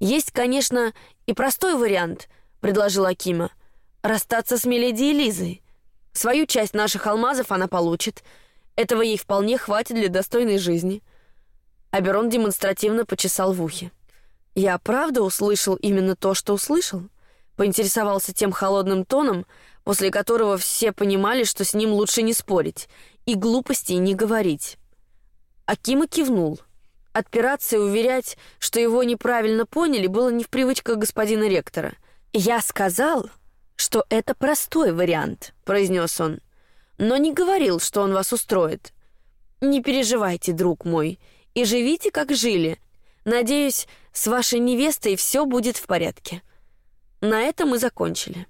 [SPEAKER 1] Есть, конечно, и простой вариант, предложил Акима. Расстаться с Меледи Лизой. Свою часть наших алмазов она получит. Этого ей вполне хватит для достойной жизни. Аберон демонстративно почесал в ухе. Я правда услышал именно то, что услышал? Поинтересовался тем холодным тоном, после которого все понимали, что с ним лучше не спорить и глупостей не говорить. Акима кивнул. Отпираться и уверять, что его неправильно поняли, было не в привычках господина ректора. Я сказал, что это простой вариант, произнес он, но не говорил, что он вас устроит. Не переживайте, друг мой, и живите как жили. Надеюсь, с вашей невестой все будет в порядке. На этом мы закончили.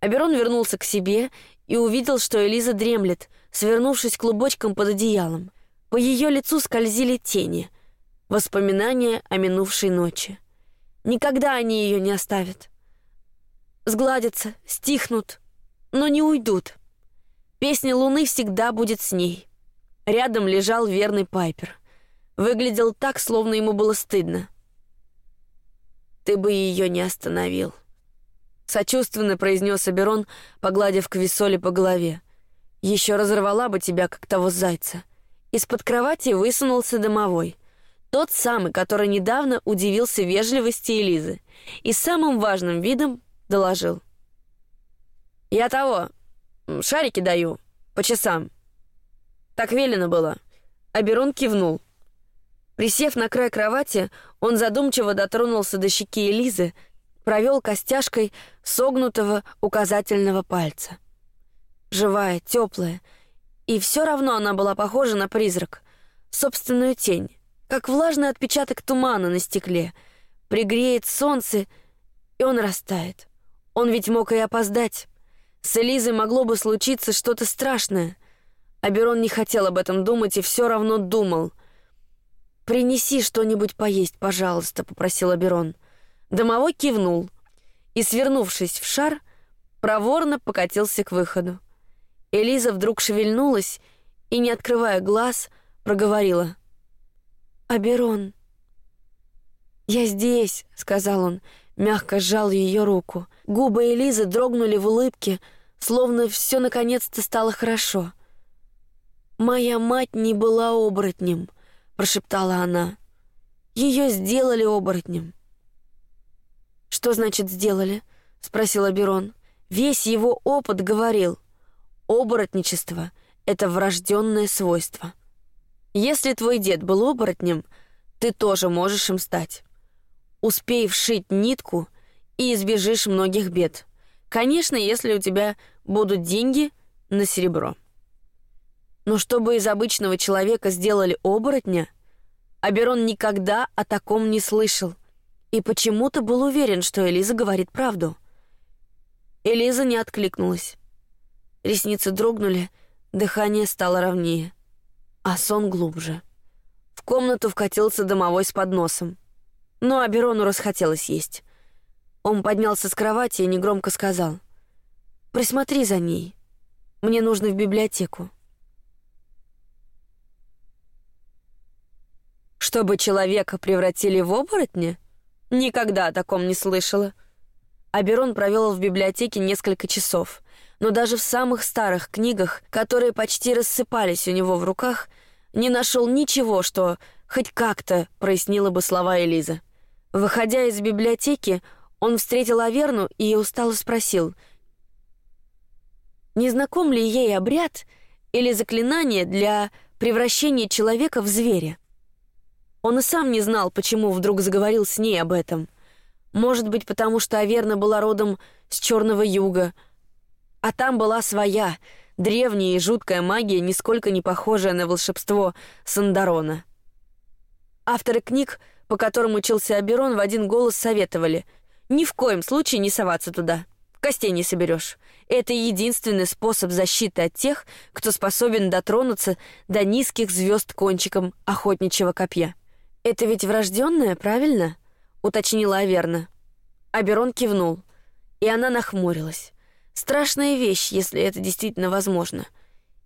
[SPEAKER 1] Аберон вернулся к себе и увидел, что Элиза дремлет, свернувшись клубочком под одеялом. По ее лицу скользили тени, воспоминания о минувшей ночи. Никогда они ее не оставят сгладятся, стихнут, но не уйдут. Песня Луны всегда будет с ней. Рядом лежал верный Пайпер. Выглядел так, словно ему было стыдно. Ты бы ее не остановил. Сочувственно произнес Аберон, погладив Квисоли по голове. Еще разорвала бы тебя, как того зайца. Из-под кровати высунулся домовой. Тот самый, который недавно удивился вежливости Элизы и самым важным видом доложил. Я того, шарики даю по часам. Так велено было. Аберон кивнул. Присев на край кровати, он задумчиво дотронулся до щеки Элизы, провел костяшкой согнутого указательного пальца. Живая, теплая, и все равно она была похожа на призрак, собственную тень. как влажный отпечаток тумана на стекле. Пригреет солнце, и он растает. Он ведь мог и опоздать. С Элизой могло бы случиться что-то страшное. Аберон не хотел об этом думать и все равно думал. «Принеси что-нибудь поесть, пожалуйста», — попросил Аберон. Домовой кивнул и, свернувшись в шар, проворно покатился к выходу. Элиза вдруг шевельнулась и, не открывая глаз, проговорила. «Аберон». «Я здесь», — сказал он, мягко сжал ее руку. Губы Элизы дрогнули в улыбке, словно все наконец-то стало хорошо. «Моя мать не была оборотнем», — прошептала она. «Ее сделали оборотнем». «Что значит «сделали»?» — спросил Аберон. Весь его опыт говорил, оборотничество — это врожденное свойство. Если твой дед был оборотнем, ты тоже можешь им стать. Успей вшить нитку и избежишь многих бед. Конечно, если у тебя будут деньги на серебро. Но чтобы из обычного человека сделали оборотня, Аберон никогда о таком не слышал и почему-то был уверен, что Элиза говорит правду. Элиза не откликнулась. Ресницы дрогнули, дыхание стало ровнее, а сон глубже. В комнату вкатился домовой с подносом. Но Аберону расхотелось есть. Он поднялся с кровати и негромко сказал: "Присмотри за ней. Мне нужно в библиотеку". Чтобы человека превратили в оборотня? Никогда о таком не слышала. Аберон провел в библиотеке несколько часов, но даже в самых старых книгах, которые почти рассыпались у него в руках, не нашел ничего, что хоть как-то прояснило бы слова Элизы. Выходя из библиотеки, он встретил Аверну и устало спросил: "Не знаком ли ей обряд или заклинание для превращения человека в зверя?" Он и сам не знал, почему вдруг заговорил с ней об этом. Может быть, потому что Аверна была родом с Черного Юга, а там была своя, древняя и жуткая магия, нисколько не похожая на волшебство Сандарона. Авторы книг, по которым учился Аберон, в один голос советовали ни в коем случае не соваться туда. Костей не соберешь. Это единственный способ защиты от тех, кто способен дотронуться до низких звезд кончиком охотничьего копья. Это ведь врожденное, правильно? уточнила Аверна. Аберон кивнул, и она нахмурилась. Страшная вещь, если это действительно возможно.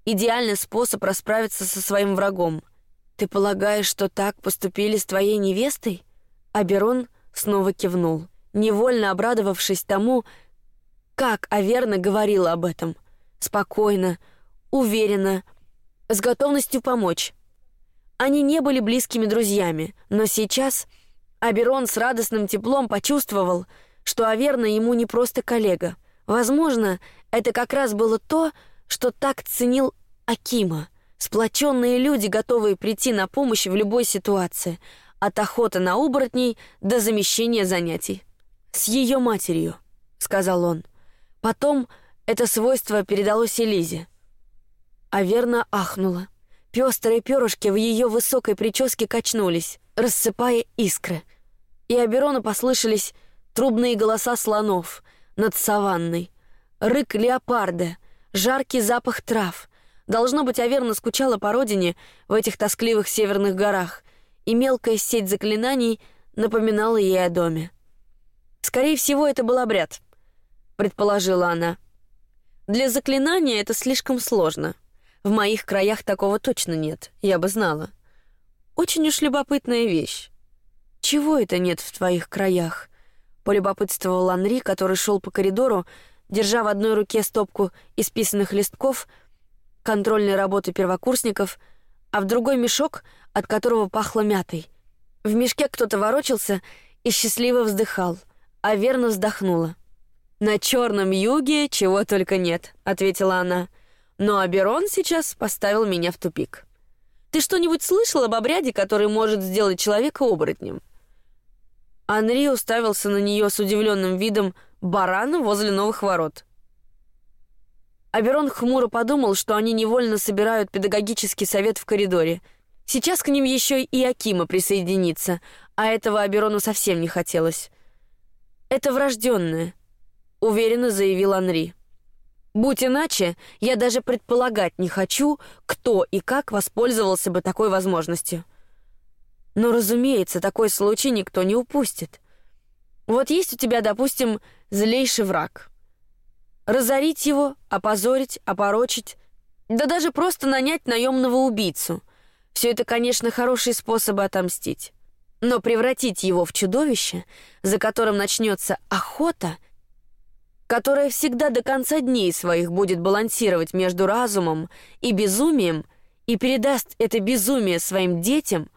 [SPEAKER 1] Идеальный способ расправиться со своим врагом. Ты полагаешь, что так поступили с твоей невестой? Аберон снова кивнул, невольно обрадовавшись тому, как Аверна говорила об этом, спокойно, уверенно, с готовностью помочь. Они не были близкими друзьями, но сейчас Аберон с радостным теплом почувствовал, что Аверна ему не просто коллега. Возможно, это как раз было то, что так ценил Акима. Сплоченные люди, готовые прийти на помощь в любой ситуации, от охоты на оборотней до замещения занятий. С ее матерью, сказал он. Потом это свойство передалось Элизе. Аверна ахнула. Пестрые перышки в ее высокой прическе качнулись, рассыпая искры. И Аберону послышались трубные голоса слонов над саванной, рык леопарда, жаркий запах трав. Должно быть, Аверна скучала по родине в этих тоскливых северных горах, и мелкая сеть заклинаний напоминала ей о доме. Скорее всего, это был обряд, предположила она. Для заклинания это слишком сложно. В моих краях такого точно нет, я бы знала. Очень уж любопытная вещь. Чего это нет в твоих краях? Полюбопытствовал Анри, который шел по коридору, держа в одной руке стопку исписанных листков контрольной работы первокурсников, а в другой мешок, от которого пахло мятой. В мешке кто-то ворочался и счастливо вздыхал, а верно вздохнула. На черном юге чего только нет, ответила она. Но Аберон сейчас поставил меня в тупик. Ты что-нибудь слышал об обряде, который может сделать человека оборотнем? Анри уставился на нее с удивленным видом барана возле новых ворот. Аберон хмуро подумал, что они невольно собирают педагогический совет в коридоре. Сейчас к ним еще и Акима присоединится, а этого Аберону совсем не хотелось. Это врожденное, уверенно заявил Анри. Будь иначе, я даже предполагать не хочу, кто и как воспользовался бы такой возможностью. Но, разумеется, такой случай никто не упустит. Вот есть у тебя, допустим, злейший враг. Разорить его, опозорить, опорочить, да даже просто нанять наемного убийцу. Все это, конечно, хорошие способы отомстить. Но превратить его в чудовище, за которым начнется охота — которая всегда до конца дней своих будет балансировать между разумом и безумием и передаст это безумие своим детям,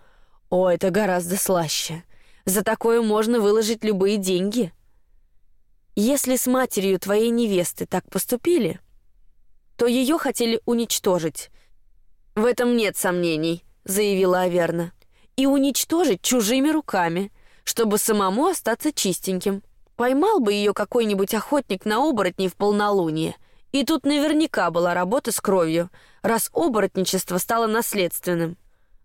[SPEAKER 1] о, это гораздо слаще. За такое можно выложить любые деньги. Если с матерью твоей невесты так поступили, то ее хотели уничтожить. В этом нет сомнений, заявила Аверна. И уничтожить чужими руками, чтобы самому остаться чистеньким. Поймал бы ее какой-нибудь охотник на оборотней в полнолуние. И тут наверняка была работа с кровью, раз оборотничество стало наследственным.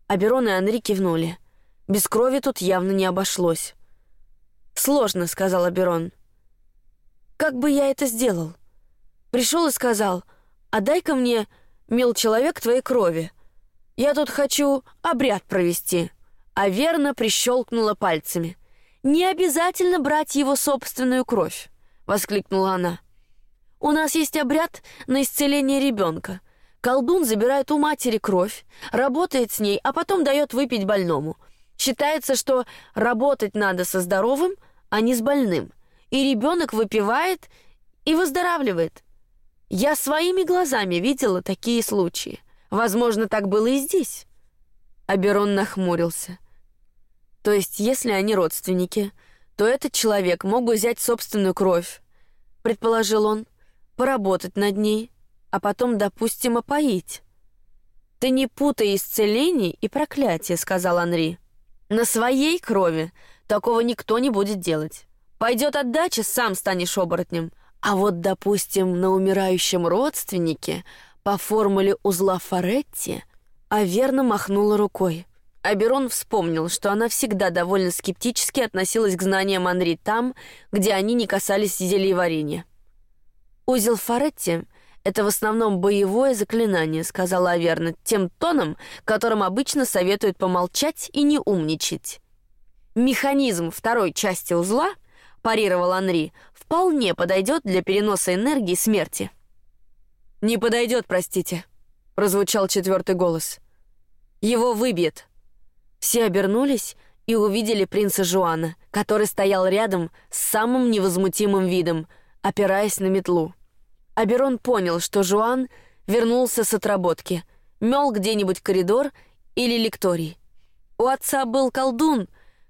[SPEAKER 1] Аберон и Анри кивнули. Без крови тут явно не обошлось. Сложно, сказал Аберон. Как бы я это сделал? Пришел и сказал: "А дай-ка мне, мил человек, твоей крови. Я тут хочу обряд провести". А верно прищелкнула пальцами. Не обязательно брать его собственную кровь, воскликнула она. У нас есть обряд на исцеление ребенка. Колдун забирает у матери кровь, работает с ней, а потом дает выпить больному. Считается, что работать надо со здоровым, а не с больным. И ребенок выпивает и выздоравливает. Я своими глазами видела такие случаи. Возможно, так было и здесь. Аберон нахмурился. То есть, если они родственники, то этот человек мог бы взять собственную кровь, предположил он, поработать над ней, а потом, допустим, опоить. Ты не путай исцеление и проклятие, сказал Анри. На своей крови такого никто не будет делать. Пойдет отдача, сам станешь оборотнем. А вот, допустим, на умирающем родственнике по формуле узла Форетти, верно махнула рукой. Аберон вспомнил, что она всегда довольно скептически относилась к знаниям Анри там, где они не касались зелья варенья. Узел Фаретти — это в основном боевое заклинание, сказала Аверна тем тоном, которым обычно советуют помолчать и не умничать. Механизм второй части узла, парировал Анри, вполне подойдет для переноса энергии смерти. Не подойдет, простите, прозвучал четвертый голос. Его выбьет. Все обернулись и увидели принца Жуана, который стоял рядом с самым невозмутимым видом, опираясь на метлу. Аберон понял, что Жуан вернулся с отработки, мел где-нибудь коридор или лекторий. У отца был колдун,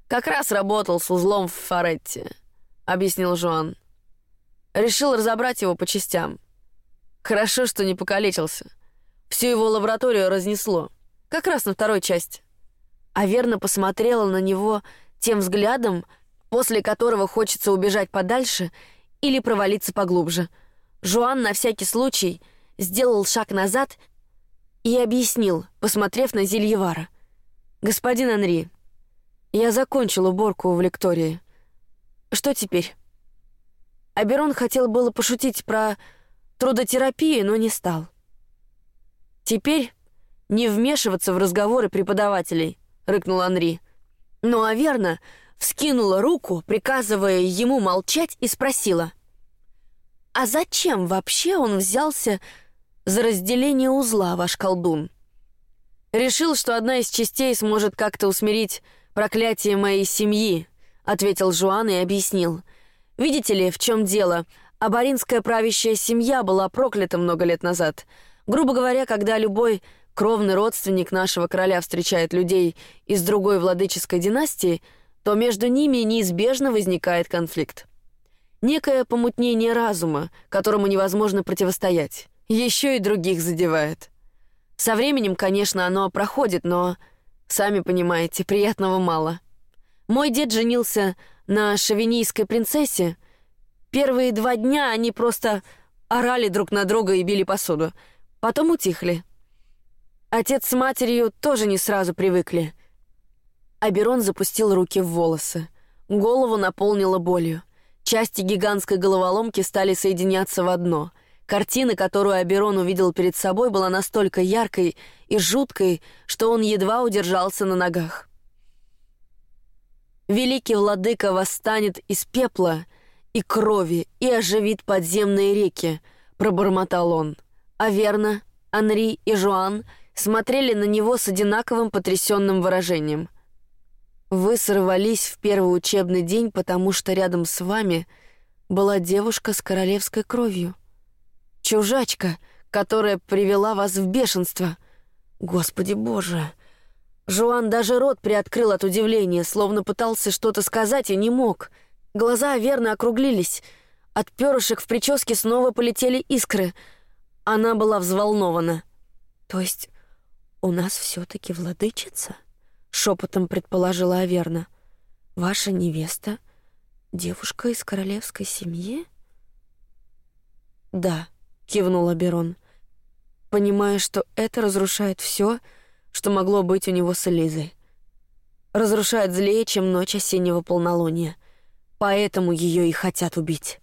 [SPEAKER 1] как раз работал с узлом в Фаретте, объяснил Жуан. Решил разобрать его по частям. Хорошо, что не покалечился. Всю его лабораторию разнесло, как раз на второй части а верно посмотрела на него тем взглядом, после которого хочется убежать подальше или провалиться поглубже. Жуан на всякий случай сделал шаг назад и объяснил, посмотрев на Зельевара: "Господин Анри, я закончил уборку в лектории. Что теперь?" Аберон хотел было пошутить про трудотерапию, но не стал. Теперь не вмешиваться в разговоры преподавателей рыкнул Анри. Но Аверна вскинула руку, приказывая ему молчать, и спросила: "А зачем вообще он взялся за разделение узла, ваш колдун?" Решил, что одна из частей сможет как-то усмирить проклятие моей семьи, ответил Жуан и объяснил. Видите ли, в чем дело? Абаринская правящая семья была проклята много лет назад. Грубо говоря, когда любой кровный родственник нашего короля встречает людей из другой владыческой династии, то между ними неизбежно возникает конфликт. Некое помутнение разума, которому невозможно противостоять, еще и других задевает. Со временем, конечно, оно проходит, но сами понимаете, приятного мало. Мой дед женился на шовинийской принцессе. Первые два дня они просто орали друг на друга и били посуду, потом утихли. Отец с матерью тоже не сразу привыкли. Аберон запустил руки в волосы. Голову наполнило болью. Части гигантской головоломки стали соединяться в одно. Картина, которую Аберон увидел перед собой, была настолько яркой и жуткой, что он едва удержался на ногах. Великий владыка восстанет из пепла и крови и оживит подземные реки, пробормотал он. А верно, Анри и Жуан смотрели на него с одинаковым потрясенным выражением. Вы сорвались в первый учебный день, потому что рядом с вами была девушка с королевской кровью, чужачка, которая привела вас в бешенство. Господи Боже! Жуан даже рот приоткрыл от удивления, словно пытался что-то сказать и не мог. Глаза верно округлились. От перышек в прическе снова полетели искры. Она была взволнована. То есть у нас все-таки владычица? Шепотом предположила Аверна. Ваша невеста девушка из королевской семьи? Да, кивнула Берон, понимая, что это разрушает все, что могло быть у него с Элизой. Разрушает злее, чем ночь осеннего полнолуния. Поэтому ее и хотят убить.